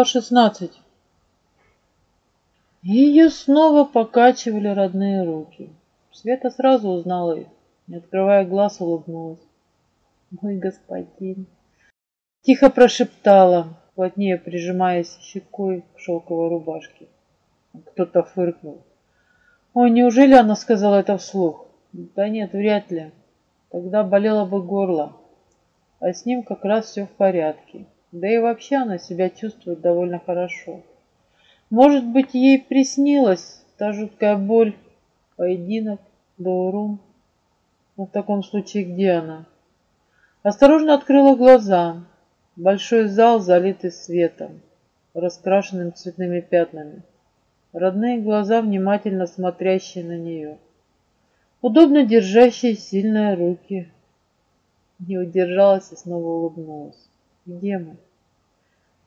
Глава 16. Ее снова покачивали родные руки. Света сразу узнала их, не открывая глаз, улыбнулась. Мой господин. Тихо прошептала, плотнее прижимаясь щекой к шелковой рубашке. Кто-то фыркнул. Ой, неужели она сказала это вслух? Да нет, вряд ли. Тогда болело бы горло. А с ним как раз все в порядке. Да и вообще она себя чувствует довольно хорошо. Может быть, ей приснилась та жуткая боль, поединок, Даурум. Но в таком случае где она? Осторожно открыла глаза. Большой зал, залитый светом, раскрашенным цветными пятнами. Родные глаза, внимательно смотрящие на нее. Удобно держащие сильные руки. Не удержалась и снова улыбнулась. Где мы?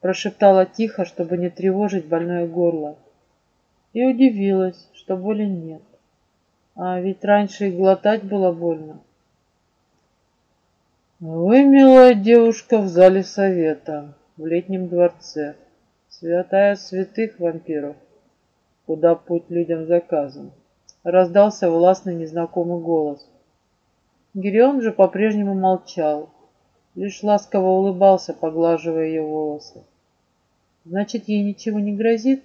Прошептала тихо, чтобы не тревожить больное горло. И удивилась, что боли нет. А ведь раньше и глотать было больно. Вы, милая девушка, в зале совета, в летнем дворце. Святая святых вампиров, куда путь людям заказан. Раздался властный незнакомый голос. Гирион же по-прежнему молчал, лишь ласково улыбался, поглаживая ее волосы. Значит, ей ничего не грозит?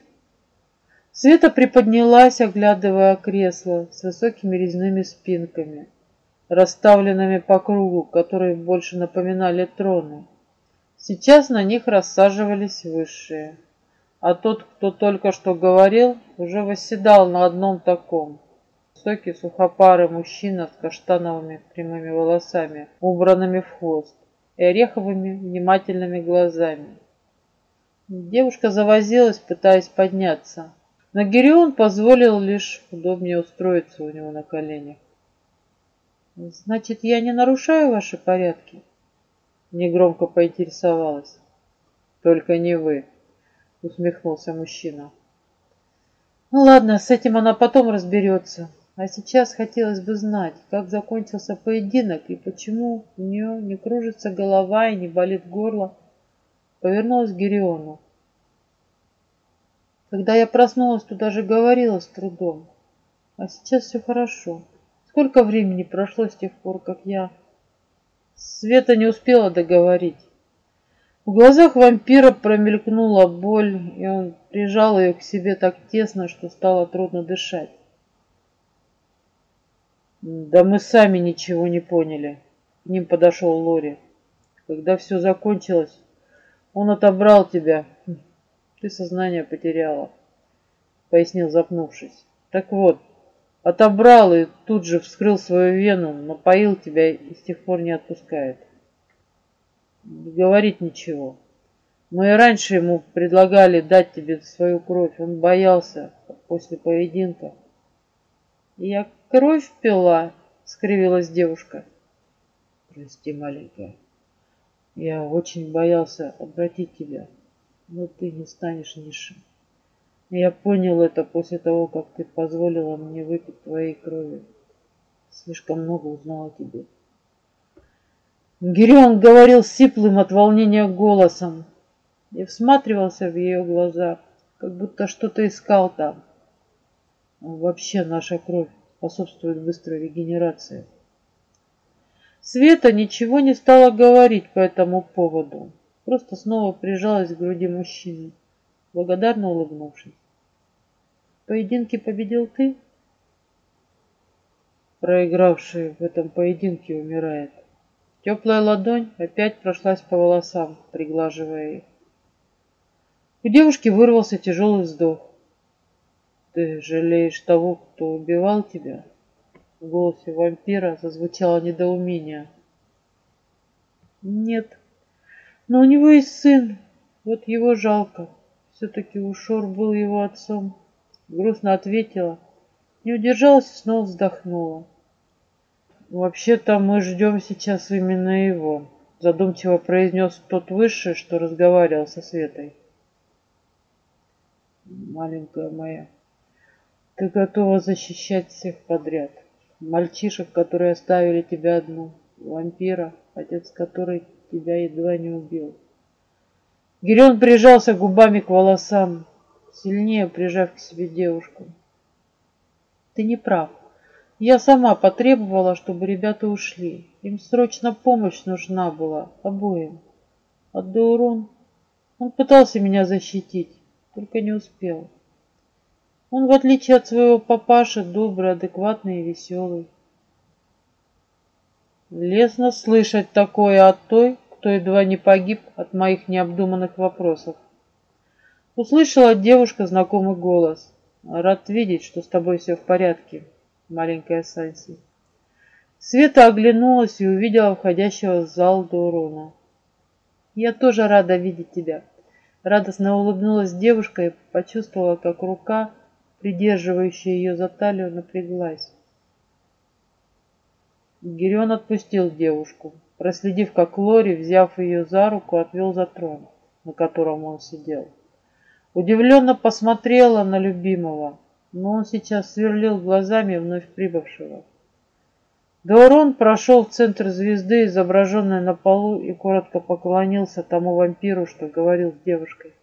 Света приподнялась, оглядывая кресло с высокими резными спинками, расставленными по кругу, которые больше напоминали троны. Сейчас на них рассаживались высшие, а тот, кто только что говорил, уже восседал на одном таком. Высокий сухопарый мужчина с каштановыми прямыми волосами, убранными в хвост и ореховыми внимательными глазами. Девушка завозилась, пытаясь подняться, но Гирион позволил лишь удобнее устроиться у него на коленях. «Значит, я не нарушаю ваши порядки?» Негромко поинтересовалась. «Только не вы», — усмехнулся мужчина. «Ну ладно, с этим она потом разберется. А сейчас хотелось бы знать, как закончился поединок и почему у нее не кружится голова и не болит горло. Повернулась к Гериону. Когда я проснулась, то даже говорила с трудом. А сейчас все хорошо. Сколько времени прошло с тех пор, как я... Света не успела договорить. В глазах вампира промелькнула боль, и он прижал ее к себе так тесно, что стало трудно дышать. Да мы сами ничего не поняли. К ним подошел Лори. Когда все закончилось, он отобрал тебя. Ты сознание потеряла, пояснил запнувшись. Так вот, отобрал и тут же вскрыл свою вену, напоил тебя и с тех пор не отпускает. Не говорит ничего. Мы и раньше ему предлагали дать тебе свою кровь. Он боялся после поединка. Я кровь пила, скривилась девушка. Прости, маленькая. Я очень боялся обратить тебя, но ты не станешь низшим. Я понял это после того, как ты позволила мне выпить твоей крови. Слишком много узнал о тебе. Гирион говорил сиплым от волнения голосом и всматривался в ее глаза, как будто что-то искал там. Вообще наша кровь способствует быстрой регенерации. Света ничего не стала говорить по этому поводу, просто снова прижалась к груди мужчины, благодарно улыбнувшись. В поединке победил ты? Проигравший в этом поединке умирает. Теплая ладонь опять прошлась по волосам, приглаживая их. У девушки вырвался тяжелый вздох. Ты жалеешь того, кто убивал тебя? В голосе вампира зазвучало недоумение. Нет, но у него есть сын. Вот его жалко. Все-таки Ушор был его отцом. Грустно ответила. Не удержалась и снова вздохнула. Вообще-то мы ждем сейчас именно его. Задумчиво произнес тот высший, что разговаривал со Светой. Маленькая моя, ты готова защищать всех подряд. Мальчишек, которые оставили тебя одну. Вампира, отец которой тебя едва не убил. Гирион прижался губами к волосам, сильнее прижав к себе девушку. Ты не прав. Я сама потребовала, чтобы ребята ушли. Им срочно помощь нужна была, обоим. А Даурон, он пытался меня защитить, только не успел. Он, в отличие от своего папаши, добрый, адекватный и веселый. Лестно слышать такое от той, кто едва не погиб от моих необдуманных вопросов. Услышала девушка знакомый голос. Рад видеть, что с тобой все в порядке, маленькая Санси. Света оглянулась и увидела входящего в зал Дурона. Я тоже рада видеть тебя. Радостно улыбнулась девушка и почувствовала, как рука, придерживающая ее за талию, напряглась. Гирион отпустил девушку, проследив, как Лори, взяв ее за руку, отвел за трон, на котором он сидел. Удивленно посмотрела на любимого, но он сейчас сверлил глазами вновь прибывшего. Даурон прошел в центр звезды, изображенной на полу, и коротко поклонился тому вампиру, что говорил с девушкой.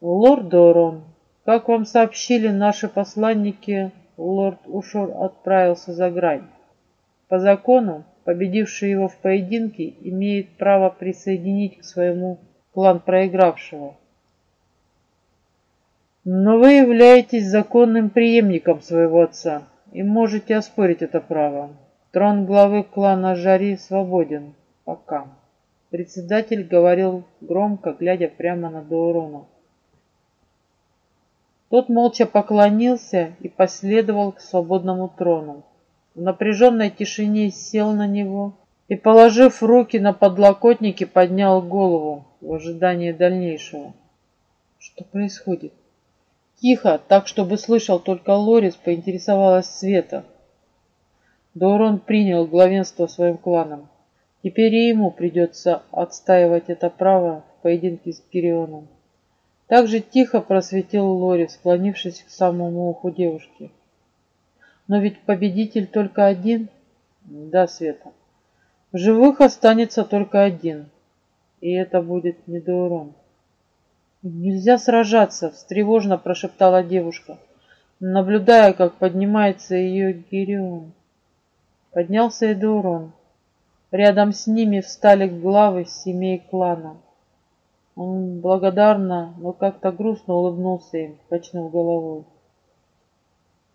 «Лорд Даурон, как вам сообщили наши посланники, лорд Ушор отправился за грань. По закону, победивший его в поединке имеет право присоединить к своему клан проигравшего. Но вы являетесь законным преемником своего отца и можете оспорить это право. Трон главы клана Жари свободен. Пока. Председатель говорил громко, глядя прямо на Даурона. Тот молча поклонился и последовал к свободному трону. В напряженной тишине сел на него и, положив руки на подлокотники, поднял голову в ожидании дальнейшего. Что происходит? Тихо, так, чтобы слышал только Лорис, поинтересовалась Света. Дорон принял главенство своим кланом. Теперь и ему придется отстаивать это право в поединке с Кирионом. Также тихо просветил Лори, склонившись к самому уху девушки. Но ведь победитель только один. Да, Света. В живых останется только один. И это будет недоурон. «Нельзя сражаться!» — встревожно прошептала девушка, наблюдая, как поднимается ее Гирион. Поднялся и Эдурон. Рядом с ними встали главы семей клана. Он благодарно, но как-то грустно улыбнулся им, качнув головой.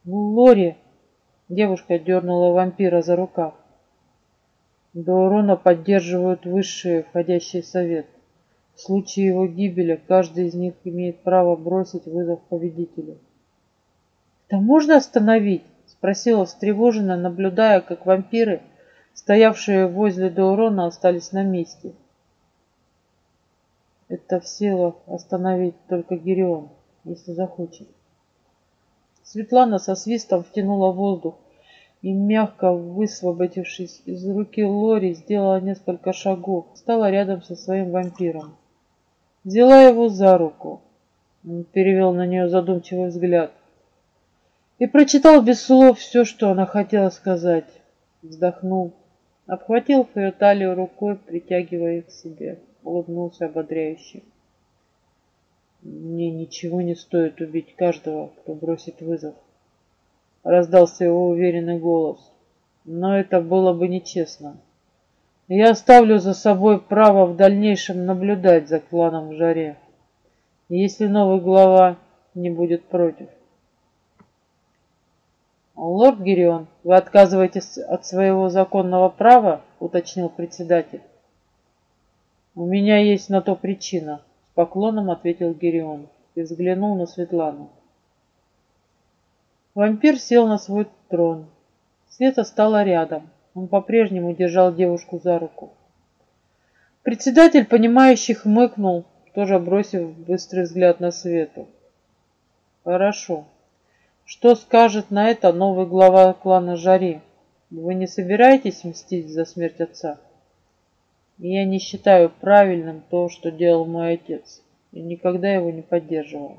«Лори!» — девушка дернула вампира за рукав. До урона поддерживают высшие, входящий совет. В случае его гибели каждый из них имеет право бросить вызов победителю. «Это можно остановить?» — спросила встревоженно, наблюдая, как вампиры, стоявшие возле Даурона, остались на месте. Это в силах остановить только Гирион, если захочет. Светлана со свистом втянула воздух и, мягко высвободившись из руки Лори, сделала несколько шагов, стала рядом со своим вампиром. Взяла его за руку. Он перевел на нее задумчивый взгляд. И прочитал без слов все, что она хотела сказать. Вздохнул, обхватил ее талию рукой, притягивая их к себе. Улыбнулся ободряюще. Мне ничего не стоит убить каждого, кто бросит вызов. Раздался его уверенный голос. Но это было бы нечестно. Я оставлю за собой право в дальнейшем наблюдать за кланом в жаре, если новый глава не будет против. «Лорд Гирион, вы отказываетесь от своего законного права?» — уточнил председатель. «У меня есть на то причина», — с поклоном ответил Гирион и взглянул на Светлану. Вампир сел на свой трон. Света стала рядом. Он по-прежнему держал девушку за руку. Председатель, понимающий, хмыкнул, тоже бросив быстрый взгляд на Свету. Хорошо. Что скажет на это новый глава клана Жари? Вы не собираетесь мстить за смерть отца? Я не считаю правильным то, что делал мой отец, и никогда его не поддерживал.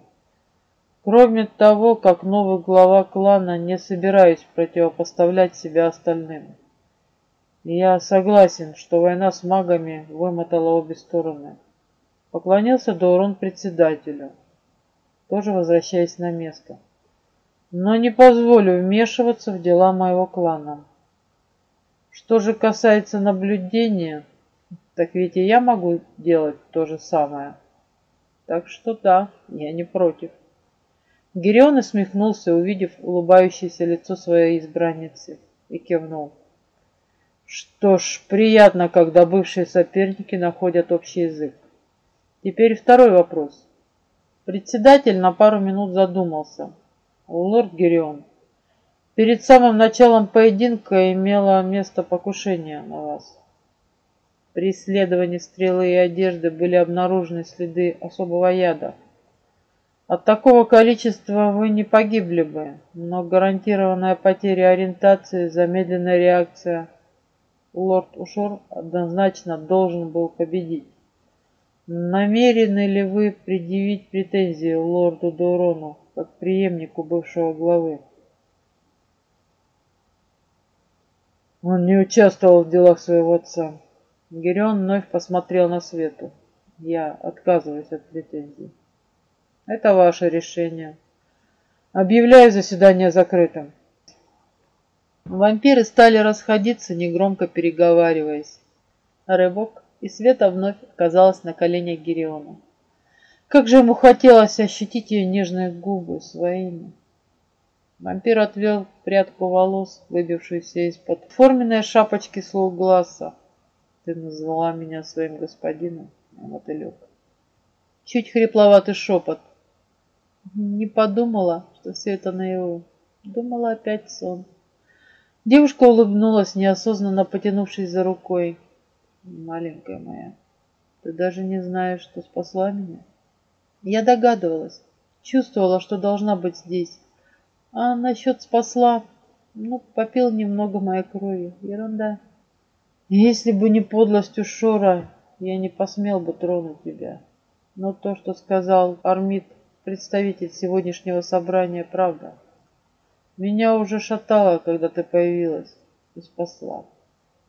Кроме того, как новый глава клана, не собираюсь противопоставлять себя остальным. Я согласен, что война с магами вымотала обе стороны. Поклонился Даурон председателю, тоже возвращаясь на место. Но не позволю вмешиваться в дела моего клана. Что же касается наблюдения, так ведь и я могу делать то же самое. Так что да, я не против. Герион усмехнулся, увидев улыбающееся лицо своей избранницы, и кивнул. Что ж, приятно, когда бывшие соперники находят общий язык. Теперь второй вопрос. Председатель на пару минут задумался. Лорд Герион, перед самым началом поединка имело место покушение на вас. При исследовании стрелы и одежды были обнаружены следы особого яда. От такого количества вы не погибли бы, но гарантированная потеря ориентации, замедленная реакция. Лорд Ушор однозначно должен был победить. Намерены ли вы предъявить претензии лорду Дурону, как преемнику бывшего главы? Он не участвовал в делах своего отца. Герион вновь посмотрел на Свету. Я отказываюсь от претензий. Это ваше решение. Объявляю заседание закрытым. Вампиры стали расходиться, негромко переговариваясь. Рыбок и Света вновь оказалась на коленях Гериона. Как же ему хотелось ощутить ее нежные губы своими. Вампир отвел прядку волос, выбившуюся из-под форменной шапочки слуг глаза. Ты назвала меня своим господином, мотылек. Чуть хрипловатый шепот. Не подумала, что все это наяву. Думала опять сон. Девушка улыбнулась, неосознанно потянувшись за рукой. Маленькая моя, ты даже не знаешь, что спасла меня. Я догадывалась, чувствовала, что должна быть здесь. А насчет спасла, ну, попил немного моей крови. Ерунда. Если бы не подлость Ушора, я не посмел бы тронуть тебя. Но то, что сказал Армид, представитель сегодняшнего собрания, правда. Меня уже шатало, когда ты появилась и спасла.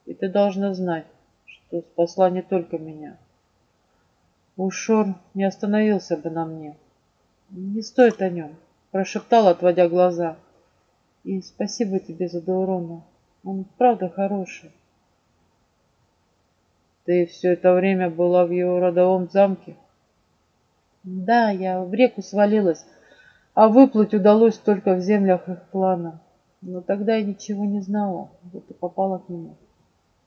И ты должна знать, что спасла не только меня. Ушор не остановился бы на мне. Не стоит о нем, прошептал, отводя глаза. И спасибо тебе за Даурона. Он правда хороший. Ты все это время была в его родовом замке? Да, я в реку свалилась, а выплыть удалось только в землях их клана. Но тогда я ничего не знала, вот попала к нему.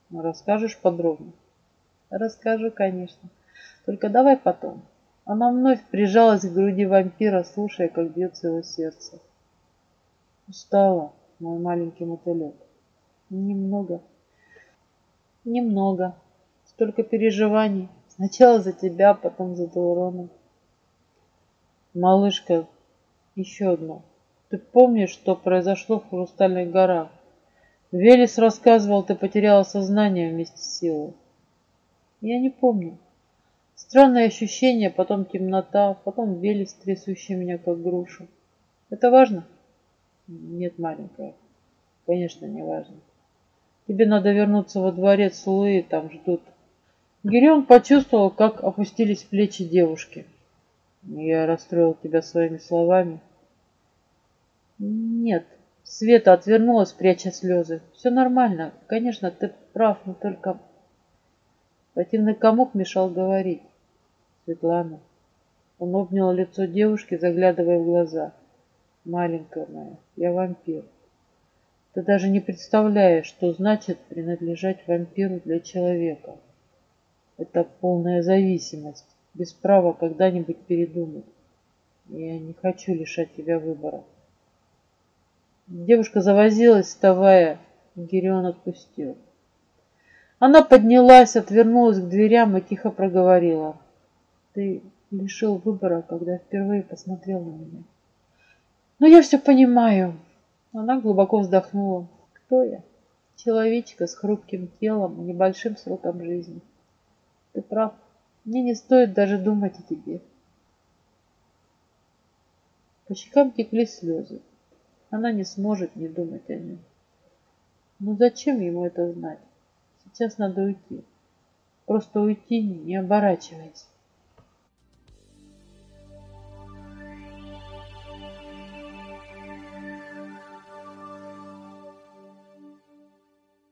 Ну, расскажешь подробно? Расскажу, конечно. Только давай потом. Она вновь прижалась к груди вампира, слушая, как бьется его сердце. Устала, мой маленький мотылек. Немного. Немного. Столько переживаний. Сначала за тебя, потом за Даурона. Малышка, еще одно. Ты помнишь, что произошло в Хрустальных горах? Велес рассказывал, ты потеряла сознание вместе с силой. Я не помню. Странное ощущение, потом темнота, потом Велес, трясущий меня, как грушу. Это важно? Нет, маленькая. Конечно, не важно. Тебе надо вернуться во дворец Луи, там ждут. Гирион почувствовал, как опустились плечи девушки. Я расстроил тебя своими словами. Нет. Света отвернулась, пряча слезы. Все нормально. Конечно, ты прав, но только... Противный комок мешал говорить. Светлана. Он обнял лицо девушки, заглядывая в глаза. Маленькая моя, я вампир. Ты даже не представляешь, что значит принадлежать вампиру для человека. Это полная зависимость, без права когда-нибудь передумать. Я не хочу лишать тебя выбора. Девушка завозилась, вставая. Гирион отпустил. Она поднялась, отвернулась к дверям и тихо проговорила. Ты лишил выбора, когда впервые посмотрел на меня. Но я все понимаю. Она глубоко вздохнула. Кто я? Человечка с хрупким телом и небольшим сроком жизни. Ты прав. Мне не стоит даже думать о тебе. По щекам текли слезы. Она не сможет не думать о нем. Но зачем ему это знать? Сейчас надо уйти. Просто уйти, не оборачиваясь.